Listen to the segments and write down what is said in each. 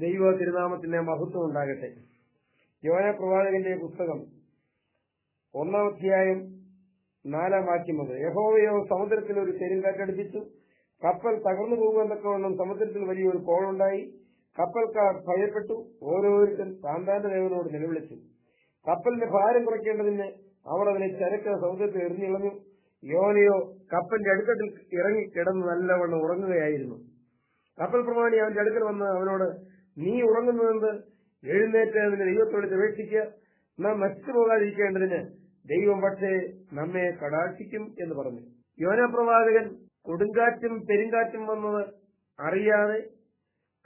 ദൈവ തിരുനാമത്തിന്റെ മഹത്വം ഉണ്ടാകട്ടെ. യോന പ്രവാചകന്റെ പുസ്തകം ഒന്നാം അധ്യായം നാലാം വാക്യം മുതൽ. യഹോവയോ സമുദ്രത്തിൽ ഒരു പെരുങ്കാറ്റടിപ്പിച്ചു കപ്പൽ തകർന്നു പോകുമെന്നൊക്കെ സമുദ്രത്തിൽ വലിയൊരു കോളുണ്ടായി. കപ്പൽക്കാർ ഭയപ്പെട്ടു. ഓരോരുത്തൻ താന്താന്റെ ദേവനോട് നിലവിളിച്ചു. കപ്പലിന്റെ ഭാരം കുറയ്ക്കേണ്ടതിന് അവർ അതിനെ ചരക്ക് സമുദ്രത്തിൽ എറിഞ്ഞിളഞ്ഞു യോനയോ കപ്പലിന്റെ അടുത്തട്ടിൽ ഇറങ്ങി കിടന്ന് നല്ലവണ്ണം ഉറങ്ങുകയായിരുന്നു. കപ്പൽ പ്രമാണി അവന്റെ അടുക്കൽ വന്ന് അവനോട് നീ ഉറങ്ങുന്നതെന്ത് എഴുന്നേറ്റ് അതിനെ ദൈവത്തോട് അപേക്ഷിക്കുക നാം നശിച്ചു പോകാതിരിക്കേണ്ടതിന് ദൈവം പക്ഷേ നമ്മെ കടാക്ഷിക്കും എന്ന് പറഞ്ഞു. യോനപ്രവാചകൻ കൊടുങ്കാറ്റും പെരുങ്കാറ്റും വന്നത് അറിയാതെ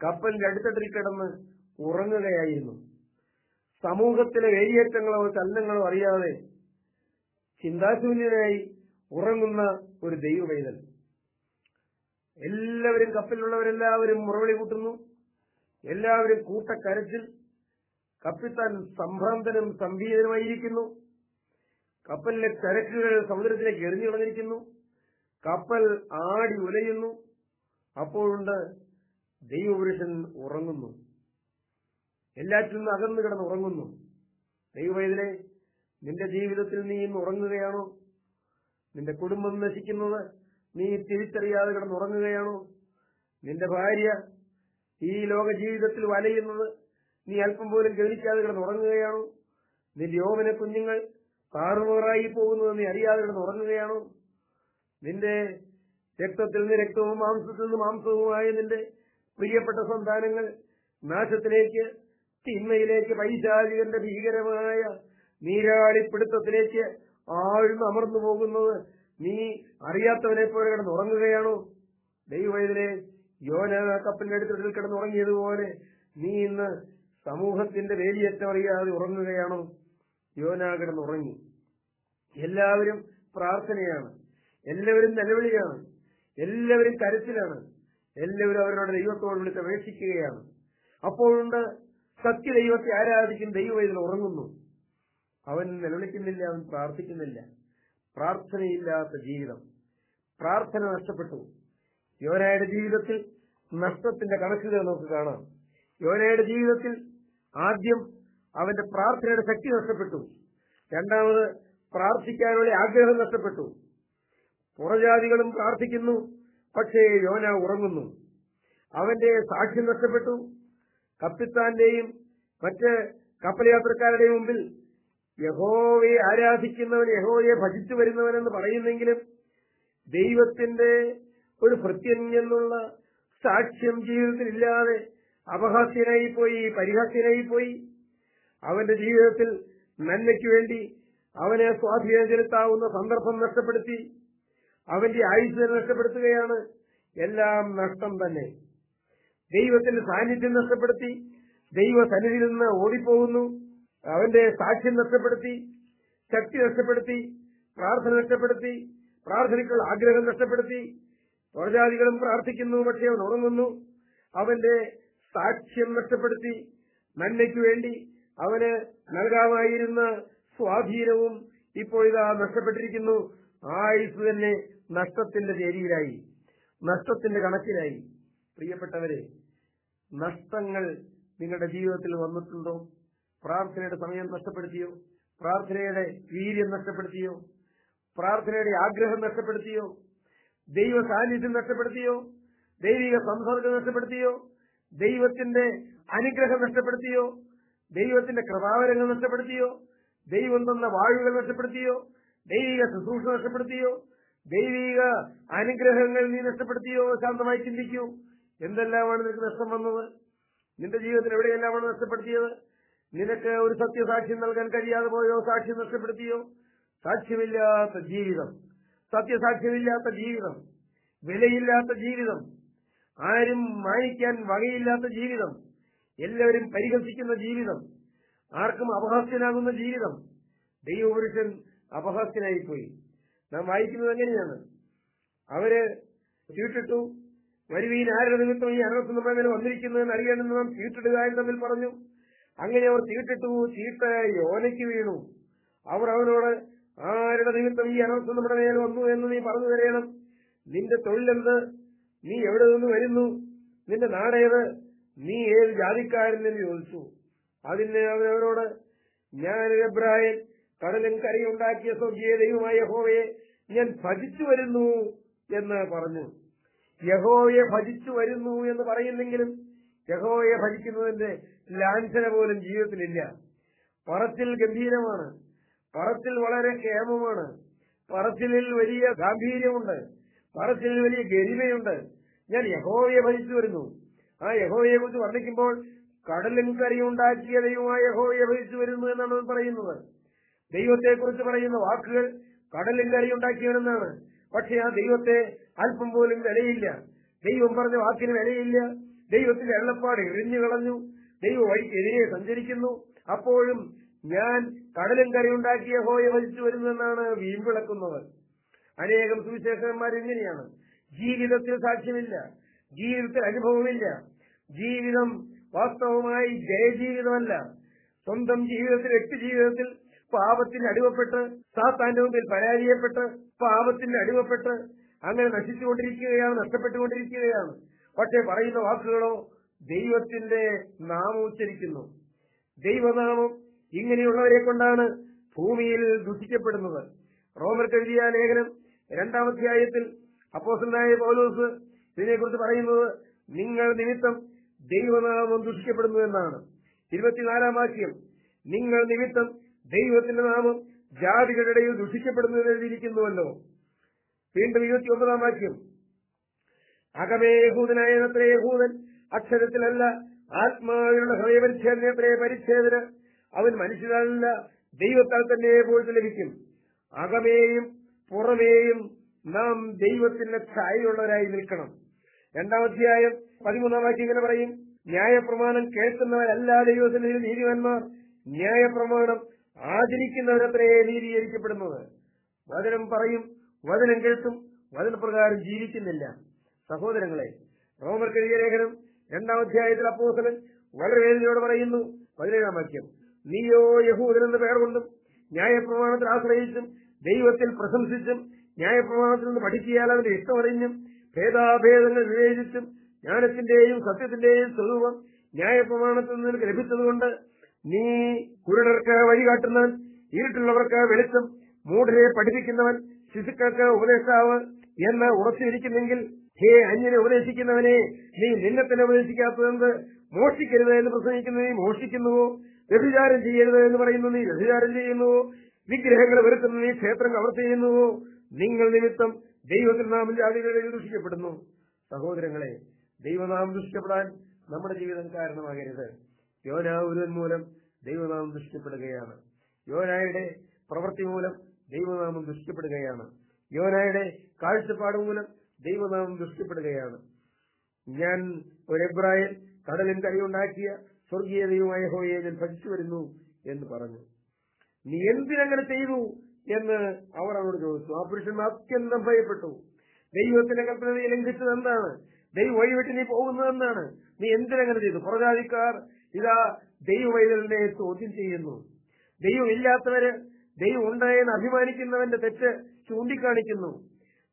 കപ്പലിന്റെ അടുത്തട്ടിൽ കിടന്ന് ഉറങ്ങുകയായിരുന്നു. സമൂഹത്തിലെ വേലിയേറ്റങ്ങളോ ചലനങ്ങളോ അറിയാതെ ചിന്താശൂന്യനായി ഉറങ്ങുന്ന ഒരു ദൈവവൈതൽ. എല്ലാവരും കപ്പലിലുള്ളവരെല്ലാവരും മുറവിളി കൂട്ടുന്നു. എല്ലാവരും കൂട്ടക്കരച്ചിൽ കപ്പിത്താൻ സംഭ്രാന്തനും സംഭീതനുമായിരിക്കുന്നു കപ്പലിലെ ചരക്കുകൾ സമുദ്രത്തിലേക്ക് എറിഞ്ഞു കളഞ്ഞിരിക്കുന്നു. കപ്പൽ ആടി ഉലയുന്നു. അപ്പോഴുണ്ട് ദൈവപുരുഷൻ ഉറങ്ങുന്നു. എല്ലാറ്റിൽ നിന്ന് അകന്നു കിടന്ന് ഉറങ്ങുന്നു. ദൈവവൈതലെ നിന്റെ ജീവിതത്തിൽ നീ ഇന്ന് ഉറങ്ങുകയാണോ? നിന്റെ കുടുംബം നശിക്കുന്നത് നീ തിരിച്ചറിയാതെ കിടന്നുറങ്ങുകയാണോ നിന്റെ ഭാര്യ ഈ ലോക ജീവിതത്തിൽ വലയുന്നത് നീ അല്പം പോലും ഗവനിക്കാതെ കിടന്ന് ഉറങ്ങുകയാണോ? നിന്റെ യോമന കുഞ്ഞുങ്ങൾ താറുമാറായി പോകുന്നത് നീ അറിയാതെ കിടന്ന് ഉറങ്ങുകയാണോ? നിന്റെ രക്തത്തിൽ നിന്ന് രക്തവും മാംസത്തിൽ നിന്ന് മാംസവുമായ നിന്റെ പ്രിയപ്പെട്ട സന്താനങ്ങൾ നാശത്തിലേക്ക് തിന്മയിലേക്ക് പൈശാചികന്റെ ഭീകരമായ നീരാളിപ്പിടുത്തത്തിലേക്ക് ആഴ്ന്ന് അമർന്നു പോകുന്നത് നീ അറിയാത്തവനെ പോലെ കിടന്ന് ഉറങ്ങുകയാണോ? ദൈവവേദനെ യോന കപ്പലിന്റെ അടുത്തിൽ കിടന്നുറങ്ങിയതുപോലെ നീ ഇന്ന് സമൂഹത്തിന്റെ വേലിയേറ്റം അറിയാതെ ഉറങ്ങുകയാണോ? യോന കിടന്നുറങ്ങി. എല്ലാവരും പ്രാർത്ഥനയാണ്. എല്ലാവരും നിലവിളിയാണ്. എല്ലാവരും കരച്ചിലാണ്. എല്ലാവരും അവരുടെ ദൈവത്തോട് വിളിച്ച് അപേക്ഷിക്കുകയാണ്. അപ്പോഴുണ്ട് സത്യ ദൈവത്തെ ആരാധിക്കും ദൈവം ഇതിൽ ഉറങ്ങുന്നു. അവൻ നിലവിളിക്കുന്നില്ല അവൻ പ്രാർത്ഥിക്കുന്നില്ല. പ്രാർത്ഥനയില്ലാത്ത ജീവിതം. പ്രാർത്ഥന നഷ്ടപ്പെട്ടു. യോനായുടെ ജീവിതത്തിൽ നഷ്ടത്തിന്റെ കണക്കുകൾ നമുക്ക് കാണാം. യോനയുടെ ജീവിതത്തിൽ ആദ്യം അവന്റെ പ്രാർത്ഥനയുടെ ശക്തി നഷ്ടപ്പെട്ടു. രണ്ടാമത് പ്രാർത്ഥിക്കാനുള്ള ആഗ്രഹം നഷ്ടപ്പെട്ടു. പുറജാതികളും പ്രാർത്ഥിക്കുന്നു പക്ഷേ യോന ഉറങ്ങുന്നു. അവന്റെ സാക്ഷ്യം നഷ്ടപ്പെട്ടു. കപ്പിത്താന്റെയും മറ്റ് കപ്പൽ യാത്രക്കാരുടെയും മുമ്പിൽ യഹോവയെ ആരാധിക്കുന്നവൻ യഹോവയെ ഭജിച്ചു വരുന്നവനെന്ന് പറയുന്നെങ്കിലും ദൈവത്തിന്റെ ഒരു ഭൃത്യന്നുള്ള സാക്ഷ്യം ജീവിതത്തിലില്ലാതെ അപഹാസ്യനായി പോയി പരിഹാസ്യനായി പോയി അവന്റെ ജീവിതത്തിൽ നന്മയ്ക്ക് വേണ്ടി അവനെ സ്വാധീനം ചെലുത്താവുന്ന സന്ദർഭം നഷ്ടപ്പെടുത്തി അവന്റെ ആയുസ് നഷ്ടപ്പെടുത്തുകയാണ് എല്ലാം നഷ്ടം തന്നെ. ദൈവത്തിന്റെ സാന്നിധ്യം നഷ്ടപ്പെടുത്തി ദൈവ സന്നിധിയിൽ നിന്ന് ഓടിപ്പോകുന്നു അവന്റെ സാക്ഷ്യം നഷ്ടപ്പെടുത്തി ശക്തി നഷ്ടപ്പെടുത്തി പ്രാർത്ഥന നഷ്ടപ്പെടുത്തി പ്രാർത്ഥനയ്ക്കുള്ള ആഗ്രഹം നഷ്ടപ്പെടുത്തി പ്രജാതികളും പ്രാർത്ഥിക്കുന്നു പക്ഷേ അവൻ ഉറങ്ങുന്നു അവന്റെ സാക്ഷ്യം നഷ്ടപ്പെടുത്തി നന്മയ്ക്കു വേണ്ടി അവന് നൽകാമായിരുന്ന സ്വാധീനവും ഇപ്പോൾ ഇതാ നഷ്ടപ്പെട്ടിരിക്കുന്നു. ആയുസ് തന്നെ നഷ്ടത്തിന്റെ ചേരിയിലായി നഷ്ടത്തിന്റെ കണക്കിലായി. പ്രിയപ്പെട്ടവരെ നഷ്ടങ്ങൾ നിങ്ങളുടെ ജീവിതത്തിൽ വന്നിട്ടുണ്ടോ? പ്രാർത്ഥനയുടെ സമയം നഷ്ടപ്പെടുത്തിയോ? പ്രാർത്ഥനയുടെ വീര്യം നഷ്ടപ്പെടുത്തിയോ? പ്രാർത്ഥനയുടെ ആഗ്രഹം നഷ്ടപ്പെടുത്തിയോ? ദൈവ സാന്നിധ്യം നഷ്ടപ്പെടുത്തിയോ? ദൈവിക സംസർഗം നഷ്ടപ്പെടുത്തിയോ? ദൈവത്തിന്റെ അനുഗ്രഹം നഷ്ടപ്പെടുത്തിയോ? ദൈവത്തിന്റെ കൃപാവരങ്ങൾ നഷ്ടപ്പെടുത്തിയോ? ദൈവം തന്ന വാഴുകൾ നഷ്ടപ്പെടുത്തിയോ? ദൈവിക ശുശ്രൂഷ നഷ്ടപ്പെടുത്തിയോ? ദൈവിക അനുഗ്രഹങ്ങൾ നീ നഷ്ടപ്പെടുത്തിയോ? ശാന്തമായി ചിന്തിക്കൂ. എന്തെല്ലാമാണ് നിനക്ക് നഷ്ടം വന്നത്? നിന്റെ ജീവിതത്തിൽ എവിടെയെല്ലാമാണ് നഷ്ടപ്പെടുത്തിയത്? നിനക്ക് ഒരു സത്യസാക്ഷ്യം നൽകാൻ കഴിയാതെ പോയോ? സാക്ഷ്യം നഷ്ടപ്പെടുത്തിയോ? സാക്ഷ്യമില്ലാത്ത ജീവിതം. സത്യസാക്ഷ്യമില്ലാത്ത ജീവിതം വിലയില്ലാത്ത ജീവിതം ആരും മാനിക്കാൻ വകയില്ലാത്ത ജീവിതം എല്ലാവരും പരിഹസിക്കുന്ന ജീവിതം ആർക്കും അപഹാസ്യനാകുന്ന ജീവിതം. ദൈവപുരുഷൻ അപഹാസ്യനായിപ്പോയി. നാം വായിക്കുന്നത് എങ്ങനെയാണ്? അവർ ചീട്ടിട്ടു വരുവീൻ ആരുടെ നിമിത്തം ഈ അനർത്ഥം നമ്മുടെ മേലെ വന്നിരിക്കുന്നതെന്ന് അറിയണമെന്ന് നാം ചീട്ടിടുക എന്ന് തമ്മിൽ പറഞ്ഞു. അങ്ങനെ അവർ ചീട്ടിട്ടു ചീട്ട യോനയ്ക്ക് വീണു. അവർ അവനോട് ആരുടെ നിമിത്തം ഈ അനർത്ഥം നമ്മുടെ മേൽ വന്നു എന്ന് നീ പറഞ്ഞു തരയണം നിന്റെ തൊഴിലെന്ത്? നീ എവിടെ നിന്ന് വരുന്നു? നിന്റെ നാടേത്? നീ ഏത് ജാതിക്കാരൻ എന്ന് ചോദിച്ചു. അതിന് അവരവരോട് ഞാൻ അഭിപ്രായൻ കടലും കരയുണ്ടാക്കിയ സ്വർഗീയ ദൈവമായ യഹോവയെ ഞാൻ ഭജിച്ചു വരുന്നു എന്ന് പറഞ്ഞു. യഹോവയെ ഭജിച്ചു വരുന്നു എന്ന് പറയുന്നെങ്കിലും യഹോവയെ ഭജിക്കുന്നതിന്റെ ലാഞ്ചന പോലും ജീവിതത്തിലില്ല. പറച്ചിൽ ഗംഭീരമാണ്. പറച്ചിൽ വളരെ ക്ഷേമമാണ് പറച്ചിലിൽ വലിയ ഗാംഭീര്യമുണ്ട്. പറച്ചിലിൽ വലിയ ഗരിമയുണ്ട്. ഞാൻ യഹോവയെ ഭജിച്ചു വരുന്നു. ആ യഹോവയെ കുറിച്ച് വർണിക്കുമ്പോൾ കടലും കരയുണ്ടാക്കിയ ദൈവമായ യഹോവയെ ഭജിച്ചു വരുന്നു എന്നാണ് പറയുന്നത്. ദൈവത്തെക്കുറിച്ച് പറയുന്ന വാക്കുകൾ കടലും കരയുണ്ടാക്കിയവനെന്നാണ് പക്ഷെ ആ ദൈവത്തെ അല്പം പോലും വിലയില്ല. ദൈവം പറഞ്ഞ വാക്കിന് വിലയില്ല. ദൈവത്തിന്റെ എള്ളപ്പാട് എഴിഞ്ഞു കളഞ്ഞു ദൈവം വഴിക്കെതിരെ സഞ്ചരിക്കുന്നു. അപ്പോഴും ഞാൻ കടലും കരയുണ്ടാക്കിയ ഹോയെ ഭജിച്ചു വരുന്നെന്നാണ് വീമ്പിളക്കുന്നത് അനേകം സുവിശേഷകന്മാർ ഇങ്ങനെയാണ്. ജീവിതത്തിൽ സാക്ഷ്യമില്ല. ജീവിതത്തിൽ അനുഭവമില്ല. ജീവിതം വാസ്തവമായി ജയജീവിതമല്ല. സ്വന്തം ജീവിതത്തിൽ വ്യക്തി ജീവിതത്തിൽ പാപത്തിന് അടിവപ്പെട്ട് സാത്താന്റെ മുമ്പിൽ പരാജയപ്പെട്ട് പാപത്തിന് അടിവപ്പെട്ട് അങ്ങനെ നശിച്ചുകൊണ്ടിരിക്കുകയാണ് നഷ്ടപ്പെട്ടുകൊണ്ടിരിക്കുകയാണ്. പക്ഷെ പറയുന്ന വാക്കുകളോ ദൈവത്തിന്റെ നാമം ഉച്ചരിക്കുന്നു. ദൈവനാമം ഇങ്ങനെയുള്ളവരെ കൊണ്ടാണ് ഭൂമിയിൽ ദുഷിക്കപ്പെടുന്നത്. റോമർക്ക് എഴുതിയ ലേഖനം രണ്ടാമധ്യായത്തിൽ അപ്പോസലായ പൗലോസ് ഇതിനെക്കുറിച്ച് പറയുന്നത് നിങ്ങൾ നിമിത്തം ദൈവനാമം ദുഷിക്കപ്പെടുന്നു എന്നാണ്. ഇരുപത്തിനാലാം വാക്യം നിങ്ങൾ നിമിത്തം ദൈവത്തിന്റെ നാമം ജാതികളുടെ ഇടയിൽ ദുഷിക്കപ്പെടുന്നു എഴുതിയിരിക്കുന്നുവല്ലോ. വീണ്ടും ഇരുപത്തി ഒമ്പതാം വാക്യം അകമേ യഹൂദനായത്രേ യഹൂദൻ അക്ഷരത്തിലല്ല ആത്മാവിലുള്ള ഹൃദയപരിച്ഛേദനത്രേ പരിച്ഛേദന അവൻ മനുഷ്യരല്ല ദൈവത്താൽ തന്നെ പോയിട്ട് ലഭിക്കും. അകമേയും പുറമേയും നാം ദൈവത്തിന്റെ ഛായയുള്ളവരായി നിൽക്കണം. രണ്ടാം രണ്ടാമധ്യായം പതിമൂന്നാം വാക്യം ഇങ്ങനെ പറയും ന്യായപ്രമാണം കേൾക്കുന്നവരല്ല ദൈവത്തിന്റെ നീതിമാന്മാർ ന്യായപ്രമാണം ആചരിക്കുന്നവരത്രേ നീതീകരിക്കപ്പെടുന്നത്. വചനം പറയും വചനം കേൾക്കും വചനപ്രകാരം ജീവിക്കുന്നില്ല. സഹോദരങ്ങളെ റോമർ കഴിയ ലേഖനം രണ്ടാം അധ്യായത്തിൽ അപ്പോസലൻ വളരെ വേദനയോട് പറയുന്നു പതിനേഴാം വാക്യം നീയോ യഹൂദൻ എന്ന പേർ കൊണ്ടും ന്യായപ്രമാണത്തിൽ ആശ്രയിച്ചും ദൈവത്തിൽ പ്രശംസിച്ചും ന്യായപ്രമാണത്തിൽ നിന്ന് പഠിക്കിയാൽ അതിന്റെ ഇഷ്ടമറിഞ്ഞും ഭേദാഭേദങ്ങൾ വിവേചിച്ചും ജ്ഞാനത്തിന്റെയും സത്യത്തിന്റെയും സ്വരൂപം ന്യായപ്രമാണത്തിൽ നിനക്ക് ലഭിച്ചതുകൊണ്ട് നീ കുരുടർക്ക് വഴികാട്ടുന്നവൻ ഇരുട്ടുള്ളവർക്ക് വെളിച്ചം മൂഢരെ പഠിപ്പിക്കുന്നവൻ ശിശുക്കൾക്ക് ഉപദേശാവ് എന്ന് ഉറച്ചിരിക്കുന്നെങ്കിൽ ഹേ അന്യനെ ഉപദേശിക്കുന്നവനെ നീ നിന്നെ തന്നെ ഉപദേശിക്കാത്തതെന്ത്? മോഷിക്കരുത് എന്ന് പ്രസംഗിക്കുന്ന നീ മോഷ്ടിക്കുന്നുവോ? വ്യഭിചാരം ചെയ്യരുത് എന്ന് പറയുന്നു നീ വ്യഭിചാരം ചെയ്യുന്നു. വിഗ്രഹങ്ങൾ വരുത്തുന്നു നീ ക്ഷേത്രം അവർ ചെയ്യുന്നു. നിങ്ങൾ നിമിത്തം ദൈവത്തിൽ നാമം ദൂഷിക്കപ്പെടുന്നു ദുഷിക്കപ്പെടുന്നു. സഹോദരങ്ങളെ ദൈവനാമം ദുഷിക്കപ്പെടാൻ നമ്മുടെ ജീവിതം കാരണമാകരുത്. യോനാവുരുവൻ മൂലം ദൈവനാമം ദുഷിക്കപ്പെടുകയാണ്. യോനായുടെ പ്രവൃത്തി മൂലം ദൈവനാമം ദുഷിക്കപ്പെടുകയാണ്. യോനായുടെ കാഴ്ചപ്പാട് മൂലം ദൈവനാമം ദുഷിക്കപ്പെടുകയാണ്. ഞാൻ ഒരു എബ്രായൻ കടലിൻ കൈയുണ്ടാക്കിയ സ്വർഗീയ ദൈവമായ ഹോയെ ഞാൻ ഭജിച്ചു വരുന്നു എന്ന് പറഞ്ഞു. നീ എന്തിനങ്ങനെ ചെയ്തു എന്ന് അവർ അവരോട് ചോദിച്ചു. ആ പുരുഷൻ അത്യന്തം ഭയപ്പെട്ടു. ദൈവത്തിന്റെ കൽപ്പന നീ ലംഘിച്ചത് എന്താണ്? ദൈവം വഴിവിട്ട് നീ പോകുന്നത് എന്താണ്? നീ എന്തിനങ്ങനെ ചെയ്തു? പുറജാതിക്കാർ ഇതാ ദൈവവൈതലിനെ ചോദ്യം ചെയ്യുന്നു. ദൈവം ഇല്ലാത്തവര് ദൈവം ഉണ്ടായെന്ന് അഭിമാനിക്കുന്നവന്റെ തെറ്റ് ചൂണ്ടിക്കാണിക്കുന്നു.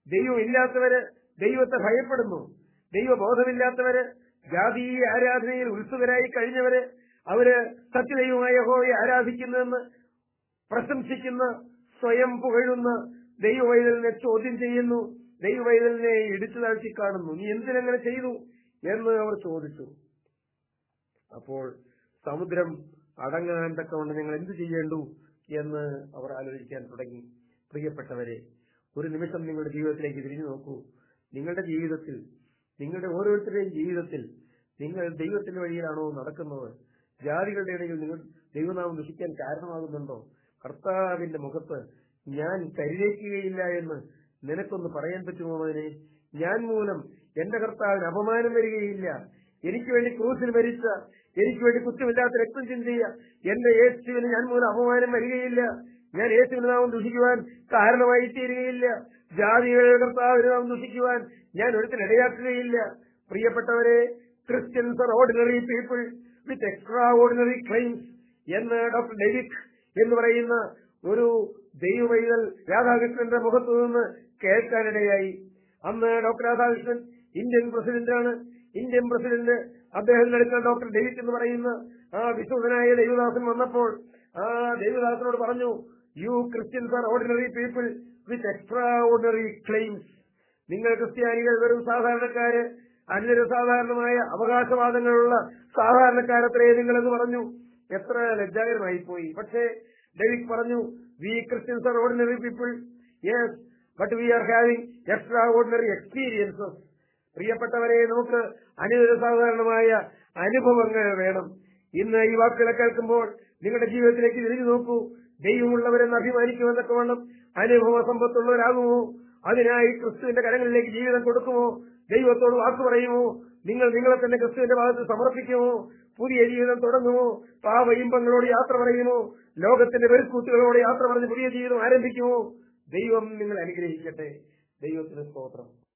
ദൈവം ഇല്ലാത്തവര് ദൈവത്തെ ഭയപ്പെടുന്നു. ദൈവബോധമില്ലാത്തവര് ജാതീയ ആരാധനയിൽ ഉത്സുകരായി കഴിഞ്ഞവര് അവർ സത്യദൈവമായ യഹോവയെ ആരാധിക്കുന്നെന്ന് പ്രശംസിക്കുന്ന സ്വയം പുകഴുന്ന ദൈവവൈതലിനെ ചോദ്യം ചെയ്യുന്നു ദൈവവൈതലിനെ ഇടിച്ചു താഴ്ത്തി കാണുന്നു. നീ എന്തിനങ്ങനെ ചെയ്തു എന്ന് അവർ ചോദിച്ചു. അപ്പോൾ സമുദ്രം അടങ്ങാൻ തക്കവണ്ണം നിങ്ങൾ എന്ത് ചെയ്യേണ്ടു എന്ന് അവർ ആലോചിക്കാൻ തുടങ്ങി. പ്രിയപ്പെട്ടവരെ ഒരു നിമിഷം നിങ്ങളുടെ ജീവിതത്തിലേക്ക് തിരിഞ്ഞു നോക്കൂ. നിങ്ങളുടെ ജീവിതത്തിൽ നിങ്ങളുടെ ഓരോരുത്തരുടെയും ജീവിതത്തിൽ നിങ്ങൾ ദൈവത്തിന്റെ വഴിയിലാണോ നടക്കുന്നത്? ജാതികളുടെ ഇടയിൽ നിങ്ങൾ ദൈവനാമം ദുഷിക്കാൻ കാരണമാകുന്നുണ്ടോ? കർത്താവിന്റെ മുഖത്ത് ഞാൻ കരുതേക്കുകയില്ല എന്ന് നിനക്കൊന്ന് പറയാൻ പറ്റുമോ അവനെ ഞാൻ മൂലം എന്റെ കർത്താവിന് അപമാനം വരികയില്ല. എനിക്ക് വേണ്ടി ക്രൂസിൽ മരിച്ച എനിക്ക് വേണ്ടി കുറ്റമില്ലാത്ത രക്തം ചിന്തിയ എന്റെ യേശുവിന് ഞാൻ മൂലം അപമാനം വരികയില്ല. ഞാൻ യേശുവിന് നാമം ദുഷിക്കുവാൻ കാരണമായി തീരുകയില്ല ജാതികളുടെ കർത്താവിനെ നാമം ദുഷിക്കുവാൻ ഞാൻ ഒരിക്കലും ഇടയാക്കുകയില്ല. പ്രിയപ്പെട്ടവരെ Christians are ordinary people with extraordinary claims എന്ന് ഡോക്ടർ ഡെവിക് എന്ന് പറയുന്ന ഒരു ദൈവവൈതൽ രാധാകൃഷ്ണന്റെ മുഖത്തു നിന്ന് കേൾക്കാനിടയായി. അന്ന് ഡോക്ടർ രാധാകൃഷ്ണൻ ഇന്ത്യൻ പ്രസിഡന്റാണ്. ഇന്ത്യൻ പ്രസിഡന്റ് അദ്ദേഹം എടുക്കുന്ന ഡോക്ടർ ഡേവിഡ് എന്ന് പറയുന്ന ആ വിശുദ്ധനായ ദൈവദാസൻ വന്നപ്പോൾ ആ ദൈവദാസനോട് പറഞ്ഞു you Christians are ordinary people with extraordinary claims നിങ്ങൾ ക്രിസ്ത്യാനികൾ വെറും സാധാരണക്കാര് അന്യര് സാധാരണമായ അവകാശവാദങ്ങളുള്ള സാധാരണക്കാരത്രേ നിങ്ങളെന്ന് പറഞ്ഞു. എത്ര ലജ്ജാകരമായി പോയി പക്ഷേ ഡെവിക് പറഞ്ഞു we Christians are ordinary people yes but we are having extraordinary experiences പ്രിയപ്പെട്ടവരെ നമുക്ക് അനുദിന സാധാരണമായ അനുഭവങ്ങൾ വേണം. ഇന്ന് ഈ വാക്കുകളെ കേൾക്കുമ്പോൾ നിങ്ങളുടെ ജീവിതത്തിലേക്ക് തിരിഞ്ഞു നോക്കൂ. ദൈവമുള്ളവരെന്ന് അഭിമാനിക്കുമെന്നൊക്കെ വേണം അനുഭവ സമ്പത്തുള്ളവരാകുമോ അതിനായി ക്രിസ്തുവിന്റെ കരങ്ങളിലേക്ക് ജീവിതം കൊടുക്കുമോ? ദൈവത്തോട് വാക്കു പറയുമോ? നിങ്ങൾ നിങ്ങളെ തന്നെ ക്രിസ്തുവിന്റെ ഭാഗത്ത് സമർപ്പിക്കുമോ? പുതിയ ജീവിതം തുടങ്ങുമോ? പാവ ഇമ്പങ്ങളോട് യാത്ര പറയുമോ? ലോകത്തിന്റെ വെറുക്കൂത്തുകളോട് യാത്ര പറഞ്ഞ് പുതിയ ജീവിതം ആരംഭിക്കുമോ? ദൈവം നിങ്ങൾ അനുഗ്രഹിക്കട്ടെ. ദൈവത്തിന് സ്തോത്രം.